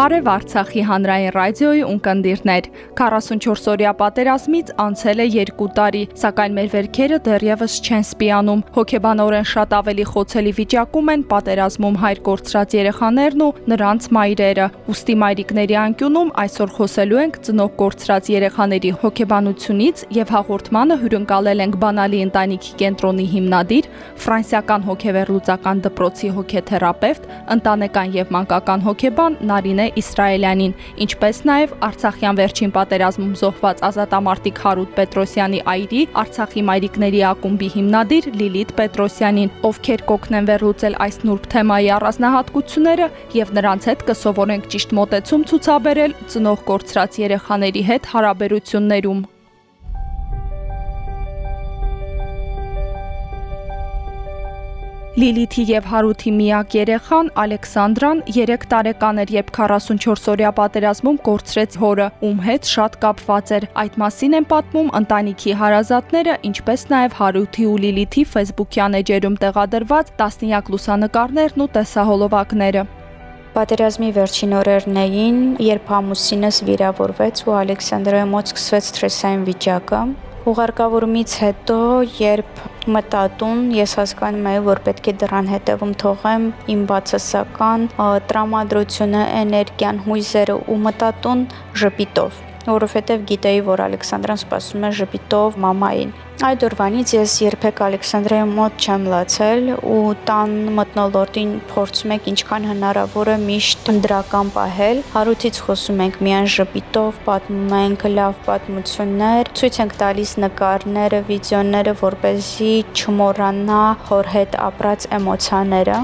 Բարև Արցախի հանրային ռադիոյի ունկնդիրներ։ 44-օրյա պատերազմից անցել է 2 տարի, սակայն մեր վերքերը դեռևս չեն սպիանում։ Հոգեբանորեն շատ ավելի խոցելի վիճակում են պատերազմում հայր կորցրած երեխաներն ու նրանց մայրերը։ Ոստի մայրիկների անկյունում այսօր խոսելու ենք ծնող կորցրած երեխաների հոգեբանությունից եւ հաղորդմանը հյուրընկալել ենք Բանալի ընտանիքի կենտրոնի հիմնադիր, ֆրանսիական հոգեվերլուծական դպրոցի հոգեթերապևտ, ընտանեկան եւ մանկական հոգեբան Նարինե Իսրայելյանին, ինչպես նաև Արցախյան վերջին պատերազմում զոհված ազատամարտիկ Հարութ Պետրոսյանի այրի Արցախի մայրիկների ակումբի հիմնադիր Լիլիթ Պետրոսյանին, ովքեր կօգնեն վերլուծել այս նուրբ թեմայի առանձնահատկությունները եւ նրանց հետ կսովորենք ճիշտ մոտեցում ցուցաբերել ծնող կորցրած երեխաների հետ հարաբերություններում։ Լիլիթի եւ Հարութի միակ երեխան Ալեքսանդրան 3 տարեկան էր, երբ 44-օրյա պատերազմում կորցրեց հորը, ում հետ շատ կապված էր։ Այդ մասին են պատմում ընտանիքի հարազատները, ինչպես նաեւ Հարութի ու Լիլիթի Facebook-յան էջերում տեղադրված տասնյակ լուսանկարներն ու տեսահոլովակները։ Պատերազմի վերջին օրերն էին, երբ ամուսինս վիրավորվեց ու Ալեքսանդրոյի մոտ սկսվեց սթրեսային վիճակը։ Ուղարկավորումից հետո, երբ մտատուն, ես հասկանում եի, որ պետք է դրան հետևում թողեմ իմ բացասական տրամադրությունը, էներգիան, հույզերը ու մտատուն ժպիտով որովհետև գիտեի, որ Ալեքսանդրան սպասում է ժպիտով մամային։ Այդ օրվանից ես երբեք Ալեքսանդրայի մոտ չեմ լացել ու տան մտնոլորտին փորձում ենք ինչքան հնարավոր է միշտ դրական պահել։ Հարութից խոսում ենք միայն ժպիտով, պատմում ենք լավ պատմություններ, ցույց ենք տալիս նկարները, վիդեոները, որ เป զի չմոռանա հոր հետ ապրած էմոցիաները։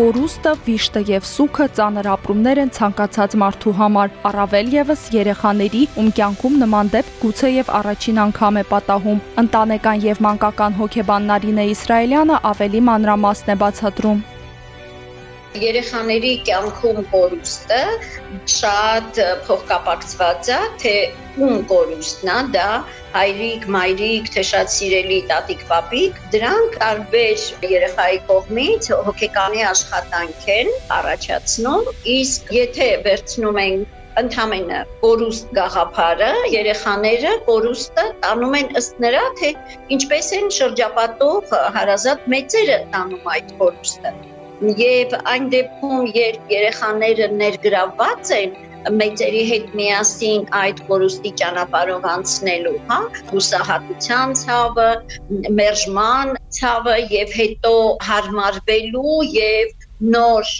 Կորուստը, վիշտը եւ սուքը ծանր ապրումներ են ցանկացած մարդու համար, առավել եւս երեխաների, ում կյանքում նման դեպք գուցե եւ առաջին անգամ է պատահում։ Ընտանեկան եւ մանկական հոգեբան Նարինե Իսրայելյանը ավելի մանրամասն է բացատրում երեխաների կյանքում կորուստը շատ փոխկապակցված է, թե ում կորուստն է, դա հայրիկ, մայրիկ, թե շատ սիրելի տատիկ, պապիկ, դրանք տարբեր երեխայի կողմից հոգեկանի աշխատանք են առաջացնում, իսկ եթե վերցնում ենք ընդհանրը կորուստ գաղափարը երեխաները կորուստը տանում են ըստ նրա թե ինչպես են շրջապատող հարազատ մեծերը տանում այդ կորուստը եւ այն դեպքում երբ երեխաները ներգրավված են մեծերի հետ միասին այդ կորուստի ճանապարհով անցնելու, հա, հուսահատության ցավը, մերժման ցավը եւ հետո հարմարվելու եւ նոր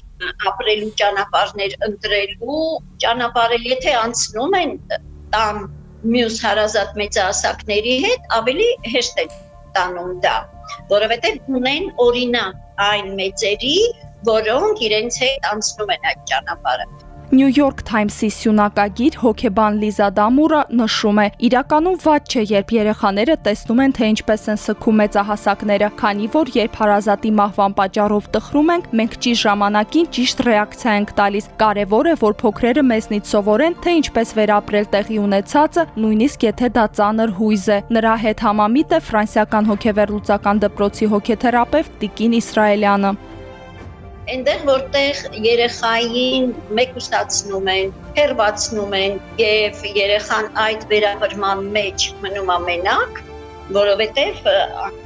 ապրելու ճանապարհներ ընտրելու ճանապարհը եթե անցնում են տան մյուս հարազատ մեծահասակների հետ ավելի հեշտ է տանում դա որովհետև ունեն օրինակ այն մեծերի, որոնք իրենց հետ անցնում են այդ ճանապարհը։ New York Times-ի սյունակագիր հոկեբան Լիզա Դամուրը նշում է. իրականում ված չէ, երբ երեխաները տեսնում են, թե ինչպես են սգում մեծահասակները, քանի որ երբ հարազատի մահվան պատճառով տխրում ենք, մենք ճիշտ ժամանակին ճիշտ ռեակցիա ենք տալիս։ Կարևոր է, որ փոքրերը մեզնից սովորեն, թե ինչպես վերապրել տեղի ունեցածը, նույնիսկ եթե դա ծանր հույզ է։ Նրա հետ համամիտ է ֆրանսիական հոգեվերլուծական դպրոցի հոգեթերապևտ Տիկին Իսրայելյանը այնտեղ որտեղ երեխային մեկուսացնում են, հերվածնում են եւ երեխան այդ վերաբերման մեջ մնում ամենակ, որովհետեւ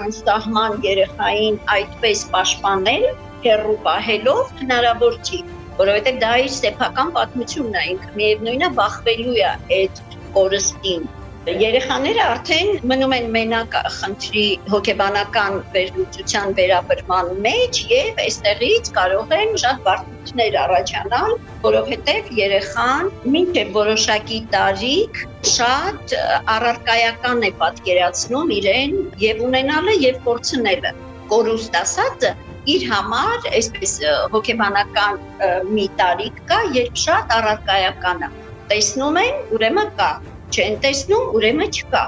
անստահման երեխային այդպես պաշտպանել հերրու պահելով հնարավոր չի որովհետեւ դա իր սեփական պատմությունն է ինքը միևնույնն է բախվելու է այդ կորստին Երեխաները արդեն մնում են մենակ խնդրի հոգեբանական վերլուծության վերաբերման մեջ եւ այստեղից կարող են շատ բարդություններ առաջանալ, որովհետեւ երեխան մինչև որոշակի տարիք շատ առարկայական է պատկերացնում իրեն եւ ունենալը եւ կորցնելը։ Կորուստ ասածը իր համար այսպես հոգեբանական մի տարիք կա, երբ շատ առարկայական է։ Տեսնում են, ուրեմն կա, չեն տեսնում, ուրեմն չկա։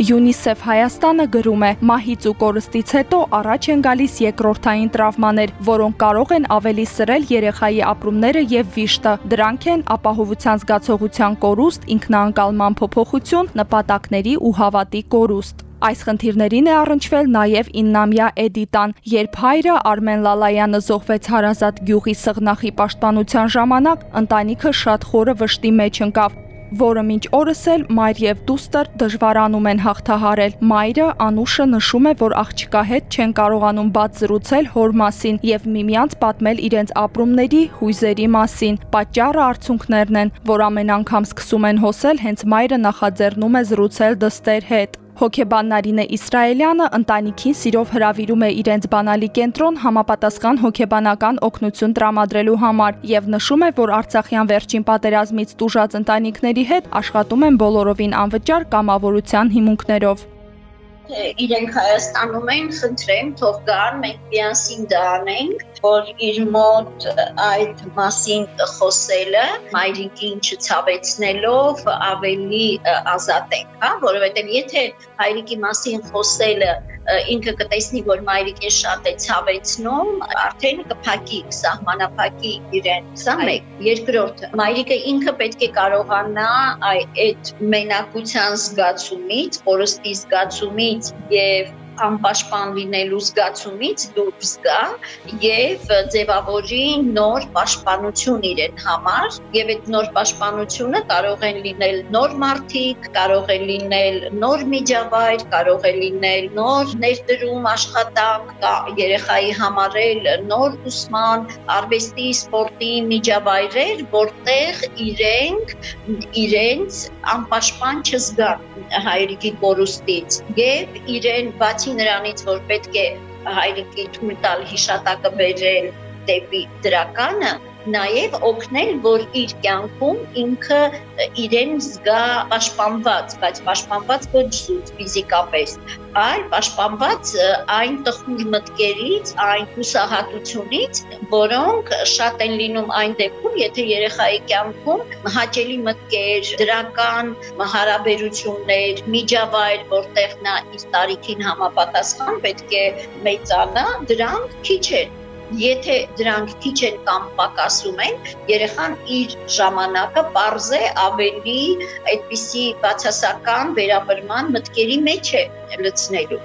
UNICEF Հայաստանը գրում է. մահից ու կորստից հետո առաջ են գալիս երկրորդային տրավմաներ, որոնք կարող են ավելի սրել երեխայի ապրումները եւ վիշտը։ Դրանք են ապահովության զգացողության կորուստ, ինքնաանկալման փոփոխություն, նպատակների ու հավատի կորուստ։ Այս խնդիրներին է առնչվել նաև 9-ամյա Էդիտան, երբ հայրը Արմեն Լալայանը զոհվեց հարազատ գյուղի սղնախի պաշտպանության ժամանակ, ընտանիքը շատ խորը վշտի մեջ ընկավ որը մինչ օրս էլ մայր եւ դուստր դժվարանում են հաղթահարել։ Մայրը Անուշը նշում է, որ աղջկա հետ չեն կարողանում բաց զրուցել հոր մասին եւ միմյանց պատմել իրենց ապրումների, հույզերի մասին։ Պատճառը արցունքներն են, որ ամեն անգամ սկսում են հոսել, հենց մայրը նախաձեռնում է զրուցել դստեր հետ։ Հոկեբան Նարինե Իսրայելյանը ընտանիքին սիրով հրավիրում է իրենց բանալի կենտրոն համապատասխան հոկեբանական օգնություն տրամադրելու համար եւ նշում է, որ Արցախյան վերջին պատերազմից տուժած ընտանիքների հետ աշխատում են բոլորովին անվճար կամավորության հիմունքներով իրենք Հայաստանում են, խնդրեմ, թող գան, մենք միասին դա անենք, որ իր մոտ այդ մասին խոսելը մայրիկին չցավեցնելով ավելի ազատենք, հա, որովհետև եթե հայրիկի մասին խոսելը ինքը կտեսնի, որ մայրիկին շատ է ցավեցնում, արդեն կփակի, սահմանափակի իրեն։ Սա մեկ։ Երկրորդ, մայրիկը ինքը պետք է կարողանա այդ մենակության զգացումից, կորստի զգացումից եւ անպաշտպան լինելու զգացումից դուրս գա եւ ձևավորի նոր պաշտպանություն իրեն համար եւ այդ նոր պաշտպանությունը կարող են լինել նոր մարդիկ, կարող է լինել նոր միջավայր, կարող է լինել նոր ներդրում աշխատանք, կա երեխայի համար էլ նոր ուսման, արվեստի, սպորտի միջավայրեր, որտեղ իրենք իրենց անպաշտպան չզգան հայրիկի կորուստից եւ իրեն բացի նրանից որ պետք է հայրիկի թույլ տալ հիշատակը բերել դեպի դրականը նաև օգնել, որ իր կյանքում ինքը իրեն զգա պաշտպանված, բայց պաշտպանված ոչ զուտ ֆիզիկապես, այլ պաշտպանված այն տխուր մտքերից, այն հուսահատությունից, որոնք շատ են լինում այն դեպքում, եթե երեխայի կյանքում հաճելի մտքեր, դրական հարաբերություններ, միջավայր, որտեղ նա իր տարիքին համապատասխան պետք է մեծանա, դրանք քիչ են Եթե դրանք քիչ են կամ պակասում են, երեխան իր ժամանակը པարզ է ավելի այդպիսի բացասական վերաբերման մտքերի մեջ է լցնելու։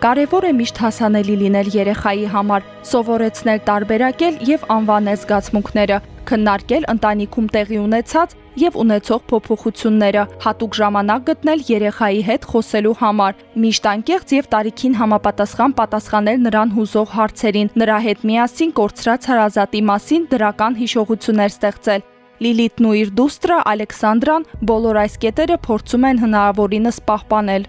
Կարևոր է միշտ հասանելի լինել երեխայի համար, սովորեցնել տարբերակել եւ անվանել զգացմունքները, քննարկել ընտանիքում տեղի ունեցած եւ ունեցող փոփոխությունները, հատուկ ժամանակ գտնել երեխայի հետ խոսելու համար, միշտ անկեղծ եւ տարիքին համապատասխան պատասխանել նրան հուզող հարցերին, նրա հետ միասին կորցրած հարազատի մասին դրական հիշողություններ ստեղծել։ Լիլիթն ու իր դուստրը Ալեքսանդրան բոլոր այս կետերը փորձում են հնարավորինս պահպանել։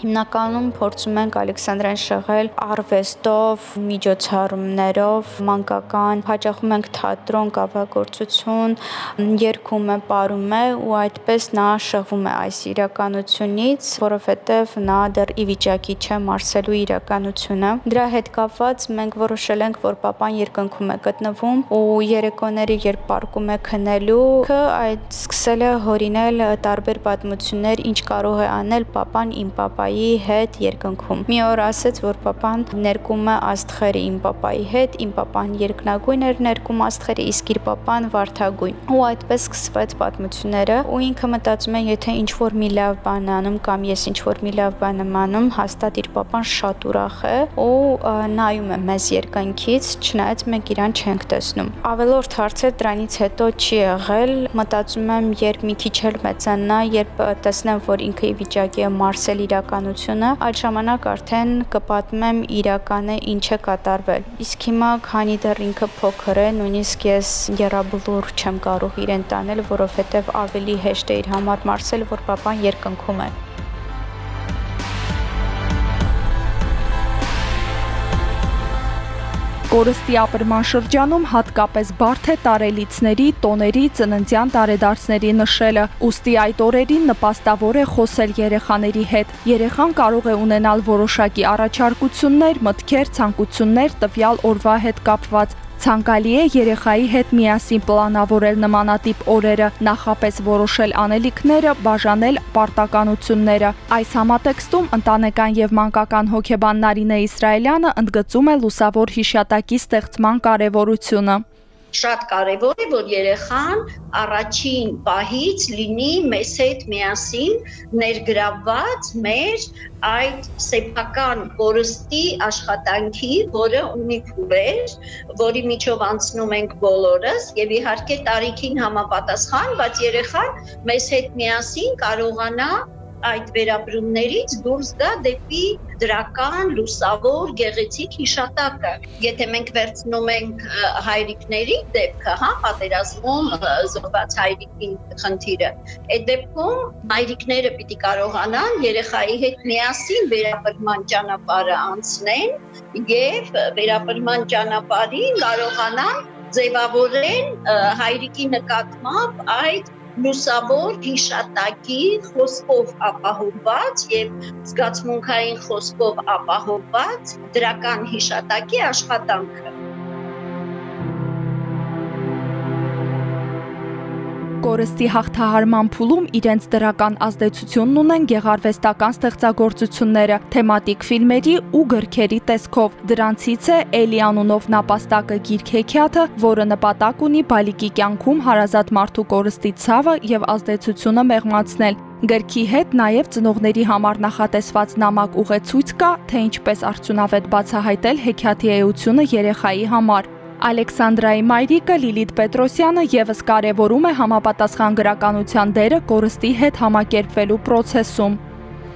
Հիմնականում փորձում ենք Ալեքսանդրեն շղել արվեստով, միջոցառումներով, մանկական, հաճախում ենք թատրոն, կավագործություն, երգում է, ապարում է ու այդպես նա շղվում է այս իրականությունից, որովհետև նա դեռ ի վիճակի չէ մարսելու իրականությունը։ Դրա հետ կապված մենք որոշել ենք, որ papan երկնքում է գտնվում ու երեկոները երբ պարկում է քնելու, այդ սկսել է հորինել տարբեր պատմություններ, ինչ կարող է անել papan իմ papai պապայի հետ երկնքում։ Մի օր ասեց, որ պապան ներկում է աստղերը իմ պապայի հետ, իմ պապան երկնագույն էր ներկում աստղերը, իսկ իր պապան վարդագույն։ Ու այդպես սկսվեց պատմությունները, ու ինքը մտածում է, եթե ինչ որ մի լավ բան անում կամ ես ինչ որ մի լավ բան եմ անում, հաստատ իր պապան շատ ուրախ է ու նայում է մեզ երկնքից, չնայած մենք իրան չենք տեսնում։ Ավելորդ հարցեր դրանից հետո չի եղել, մտածում եմ, երբ մի քիչ էլ մեծանա, երբ տեսնեմ, որ ինքը ի վիճակի է մարսել իրական իրականությունը, այդ ժամանակ արդեն կպատմեմ իրականը ինչ է կատարվել։ Իսկ հիմա, քանի դեռ ինքը փոքր է, նույնիսկ ես երաբլուր չեմ կարող իրեն տանել, որովհետև ավելի հեշտ է իր համար մարսել, որ papan երկնքում է։ Կորստի ապրման շրջանում հատկապես բարդ է տարելիցների, տոների, ծննդյան տարեդարձների նշելը։ Ոստի այդ օրերին նպաստավոր է խոսել երեխաների հետ։ Երեխան կարող է ունենալ որոշակի առաջարկություններ, մտքեր, ցանկություններ տվյալ օրվա հետ կապված, Ցանկալի է երեխայի հետ միասին պլանավորել նմանատիպ օրերը, նախապես որոշել անելիքները, բաժանել պարտականությունները։ Այս համատեքստում ընտանեկան եւ մանկական հոգեբան Նարինե Իսրայելյանը ընդգծում է լուսավոր հիշատակի ստեղծման կարեւորությունը շատ կարևոր է որ երեխան առաջին պահից լինի մեզ հետ միասին ներգրավված մեր այդ սեփական կորստի աշխատանքի, որը ունի փուլեր, որի միջով անցնում ենք բոլորս եւ իհարկե տարիքին համապատասխան, բայց երեխան մեզ հետ միասին կարողանա այդ վերաբրումներից դուրս գա դեպի դրական, լուսավոր, գեղեցիկ հիշատակը։ Եթե մենք վերցնում ենք հայրիկների դեպքը, հա, պատերազմում զոհված հայրիկին խնդիրը, այդ դեպքում հայրիկները պիտի կարողանան երեխայի հետ միասին վերաբրման ճանապարհը անցնեն եւ վերաբրման ճանապարհին կարողանան ձևավորեն հայրիկի նկատմամբ այդ լուսավոր հիշատակի խոսքով ապահովված եւ զգացմունքային խոսքով ապահովված դրական հիշատակի աշխատանքը կորստի հաղթահարման փուլում իրենց դրական ազդեցությունն ունեն գեղարվեստական ստեղծագործությունները, թեմատիկ ֆիլմերի ու գրքերի տեսքով։ Դրանցից է Էլի անունով նապաստակը գիրքեքյաթը, որը նպատակ ունի բալիկի կյանքում հարազատ մարդու կորստի ցավը եւ ազդեցությունը մեղմացնել։ Գրքի հետ նաև ծնողների համար նախատեսված նամակ ուղեցույց կա, թե ինչպես արդյունավետ բացահայտել հեքիաթի էությունը երեխայի համար։ Ալեքսանդրայի մայրիկը Լիլիթ Պետրոսյանը եւս կարևորում է համապատասխան գրականության դերը կորստի հետ համակերպվելու process-ում։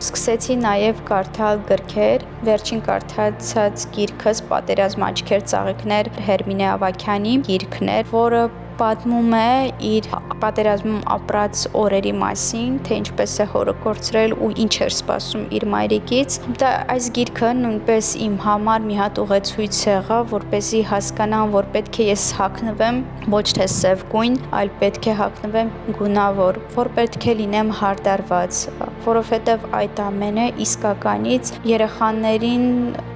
Սկսեցի նաև կարդալ գրքեր, վերջին կարդացած գիրքս Պատերազմ աչքեր ծաղիկներ Հերմինե Ավակյանի գիրքն էր, որը պատմում է իր պատերազմում ապրած օրերի մասին, թե ինչպես է հորը կորցրել ու ինչ էր սպասում իր մայրիկից։ Դա այս գիրքը նույնպես իմ համար մի հատ ուղեցույց եղավ, որ เป զի հասկանամ, որ պետք է ես հակնվեմ ոչ թե սև գույն, այլ պետք է հակնվեմ գունավոր, որ պետք է լինեմ հարդարված, որովհետև այդ ամենը իսկականից երեխաներին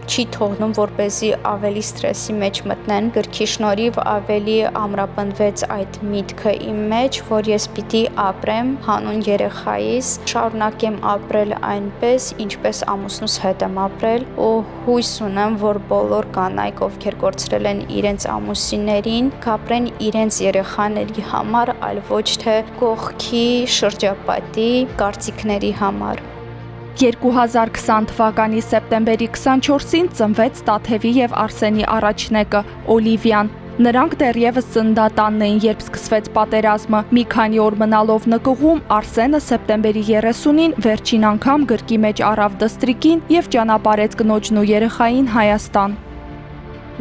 չի թողնում, որ เป զի ավելի ստրեսի մեջ մտնեն։ Գրքի շնորհիվ ավելի ամրապնդվեց այդ միտքը իմ մեջ, որ ես պիտի ապրեմ հանուն երեխայիս, շարունակեմ ապրել այնպես, ինչպես ամուսնուս հետ եմ ապրել, ու հույս ունեմ, որ բոլոր կանայք, ովքեր կորցրել են իրենց ամուսիններին, կապրեն իրենց երեխաների համար, այլ ոչ թե կողքի շրջապատի կարծիքների համար։ 2020 թվականի սեպտեմբերի 24-ին ծնվեց Տաթևի եւ Արսենի առաջնեկը Օլիվիան։ Նրանք դեռևս ծննդատանն էին, երբ սկսվեց պատերազմը։ Մի քանի օր մնալով նկուղում Արսենը սեպտեմբերի 30-ին վերջին անգամ գրկի մեջ առավ դստրիկին եւ ճանապարհեց կնոջն ու երեխային Հայաստան։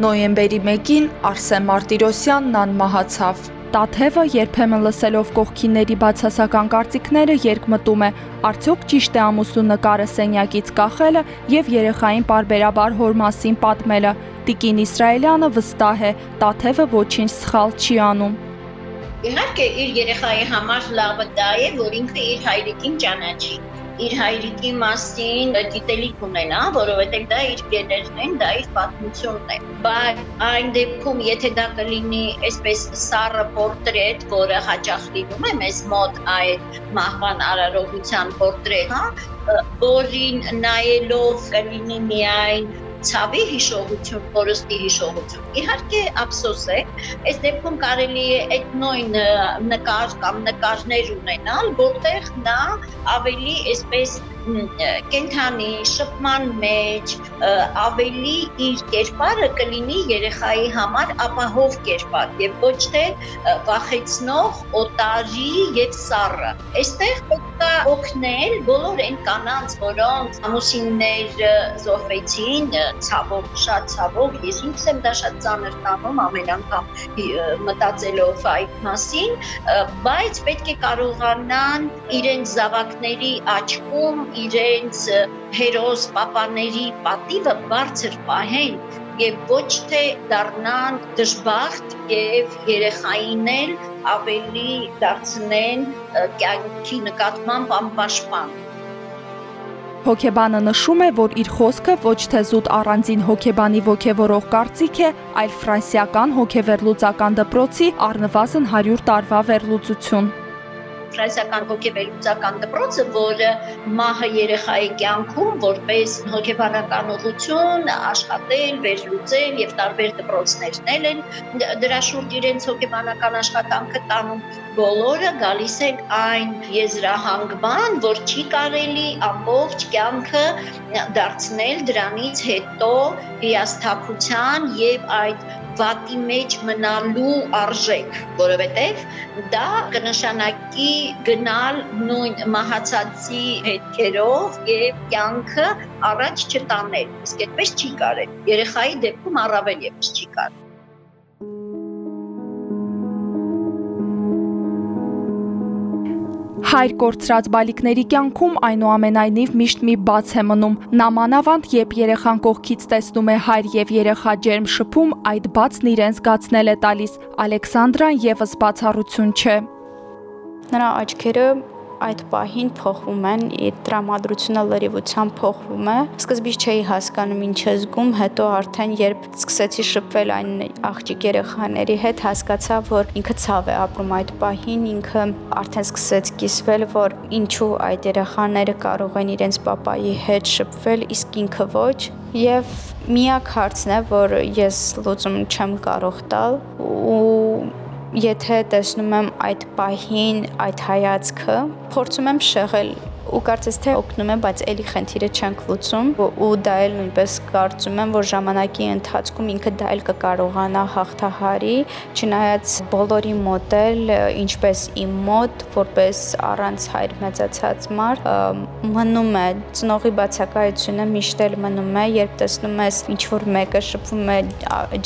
Նոյեմբերի 1-ին Արսեն Մարտիրոսյանն անմահացավ։ Տաթևը երբեմն լսելով կողքինների բացասական կարծիքները երկմտում է. արդյոք ճիշտ է ամուսնու նկարը սենյակից կախելը եւ երեխային parberabar հոր մասին պատմելը։ Տիկին Իսրայելյանը վստահ է, Տաթևը ոչինչ սխալ չի անում։ Իհարկե իր երեխայի համար լավը դա է, որ ինքը իր հայրիկին ճանաչի իր հայրիկի մասին դիտելիք ունենա, որովհետև դա իր գեներն են, դա իր պատմությունն է։ Բայց այն դեպքում, եթե դա կլինի այսպես սառը պորտրետ, որը հաճախ լինում է մեզ մոտ այդ մահվան արարողության պորտրետ, հա, որին նայելով կլինի միայն ցավի հիշողություն, կորստի հիշողություն։ Իհարկե ափսոս է, այս դեպքում կարելի է այդ նույն նկար կամ նկարներ ունենալ, որտեղ նա ավելի այսպես կենթանի շփման մեջ ավելի իր կերպարը կլինի երեխայի համար ապահով կերպար եւ ոչ թե վախեցնող, օտարի եւ սառը։ Այստեղ պետք է օգնել բոլոր այն կանանց, որոնց ամուսիններ զոհվեցին, ցավով, շատ ցավով, ես ինքս եմ դա շատ ծանր տանում ամեն անգամ մտածելով այդ մասին, բայց պետք է կարողանան իրենց զավակների աչքում իրենց հերոս պապաների պատիվը բարձր պահեն եւ ոչ թե դառնան դժբախտ եւ երեխային էլ ավելի դարձնեն կյանքի նկատմամբ անպաշտպան Հոկեբանը նշում է, որ իր խոսքը ոչ թե զուտ առանձին հոկեբանի ողևորող կարծիք է, այլ ֆրանսիական հոկեվերլուծական դպրոցի առնվազն 100 տարվա վերլուծություն ֆրանսիական հոգեվերլուծական դպրոցը, որը մահը երեխայի կյանքում որպես հոգեբանական ուղղություն աշխատել, վերլուծել եւ տարբեր դպրոցներն են դրա շուրջ իրենց հոգեբանական աշխատանքը տանում բոլորը գալիս են այն եզրահանգման, որ չի կարելի ամբողջ կյանքը դարձնել դրանից հետո հիասթափության եւ այդ վատի մեջ մնալու արժեք, որովհետև դա կնշանակի գնալ նույն մահացածի հետքերով եւ կյանքը առաջ չտանել։ Իսկ այդպես չի կարելի։ Երեխայի դեպքում առավել եւս չի կարելի։ Հայր կորցրած բալիկների կյանքում այնուամենայնիվ միշտ մի բաց է մնում։ Նա մանավանդ, երբ երեխան կողքից տեսնում է հայր եւ երեխա ջերմ շփում, այդ բացն իրեն զգացնել է տալիս։ Ալեքսանդրան եւս բացառություն չէ։ Նրա աչքերը այդ պահին փոխվում են, տրամադրությունը լրիվությամբ փոխվում է։ Սկզբից չէի հասկանում ինչ է զգում, հետո արդեն երբ սկսեցի շփվել այն աղջիկ երեխաների հետ, հասկացա, որ ինքը ցավ է ապրում այդ պահին, ինքը արդեն սկսեց կիսվել, որ ինչու այդ երեխաները կարող են իրենց papayi հետ շփվել, իսկ ինքը ոչ, եւ միակ հարցն է, որ ես լուծում չեմ կարող տալ ու եթե տեսնում եմ այդ պահին այդ հայացքը, փորձում եմ շեղել ու կարծես թե օգնում է, բայց ելի խնդիրը չենք լուծում ու դա էլ նույնպես կարծում եմ, որ ժամանակի ընթացքում ինքը դա էլ կկարողանա հաղթահարի, չնայած բոլորի մոտ էլ ինչպես իմ մոտ, որպես առանց հայր մեծացած մար, մնում է ծնողի բացակայությունը միշտ էլ մնում է, երբ տեսնում ես ինչ որ մեկը շփվում է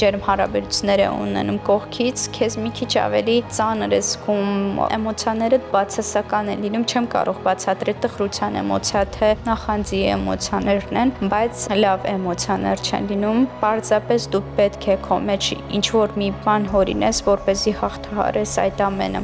ջերմ հարաբերություններ է ունենում կողքից, քեզ մի քիչ ավելի ծանր է զգում, էմոցիաներդ բացասական են լինում, չեմ կարող բացատրել տխրության էմոցիա, թե նախանձի էմոցիաներն են, բայց լավ էմոցիաներ չեն լինում։ Պարզապես դու պետք է քո մեջ ինչ որ մի բան հորինես, որ เป զի հաղթահարես այդ ամենը։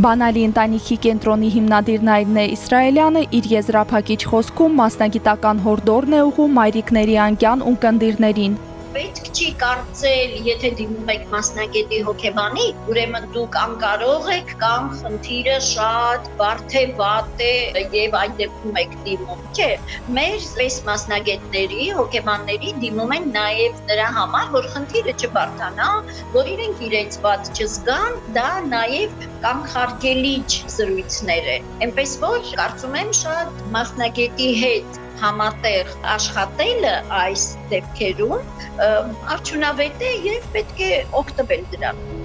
Բանալի ընտանիքի կենտրոնի հիմնադիր Նայդնե Իսրայելյանը իր եզրափակիչ խոսքում մասնագիտական հորդորն է ուղու մայրիկների անկյան ունկնդիրներին պետք չի կարծել, եթե դիմում եք մասնագետի հոգեբանի, ուրեմն դուք անկարող եք կամ խնդիրը շատ բարդ է, վատ է եւ այդ դեպքում եք դիմում։ Չէ, մեր պես մասնագետների, հոգեբանների դիմում են նաեւ նրա համար, որ խնդիրը չբարդանա, որ իրենք իրենց ված չզգան, դա նաեւ կանխարգելիչ զրույցներ է։ Էնպես որ կարծում եմ շատ մասնագետի հետ համատեղ աշխատելը այս դեպքերում արդյունավետ է եւ պետք է օգտվել դրանից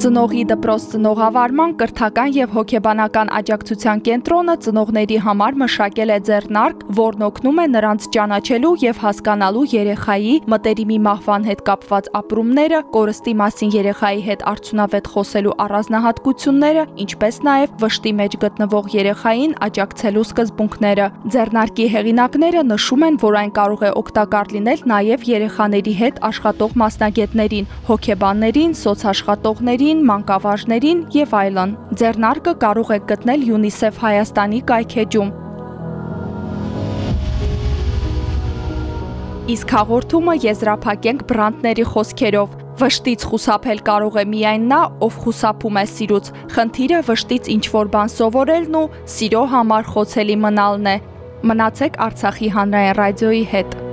Ծնողի դպրոց ծնողավարման կրթական եւ հոգեբանական աջակցության կենտրոնը ծնողների համար մշակել է ձեռնարկ, որն օգնում է նրանց ճանաչելու եւ հասկանալու երեխայի մտերիմի մահվան հետ կապված ապրումները, կորստի մասին երեխայի հետ արդյունավետ խոսելու առանձնահատկությունները, ինչպես նաեւ վշտի մեջ գտնվող երեխային աջակցելու սկզբունքները։ Ձեռնարկի հեղինակները նշում են, որ այն կարող է օգտակար լինել նաեւ երեխաների հետ աշխատող մասնագետներին, հոգեբաններին, սոցաշխատողներին, ուսանողներին, մանկավարժներին եւ այլն։ Ձեռնարկը կարող եք գտնել UNICEF Հայաստանի կայքեջում։ Իսկ հաղորդումը եզրափակենք բրանդների խոսքերով։ Վշտից խուսափել կարող է միայն նա, ով խուսափում է սիրուց։ Խնդիրը վշտից ինչ որ բան սովորելն ու սիրո համար խոցելի մնալն է։ Մնացեք Արցախի հանրային ռադիոյի հետ։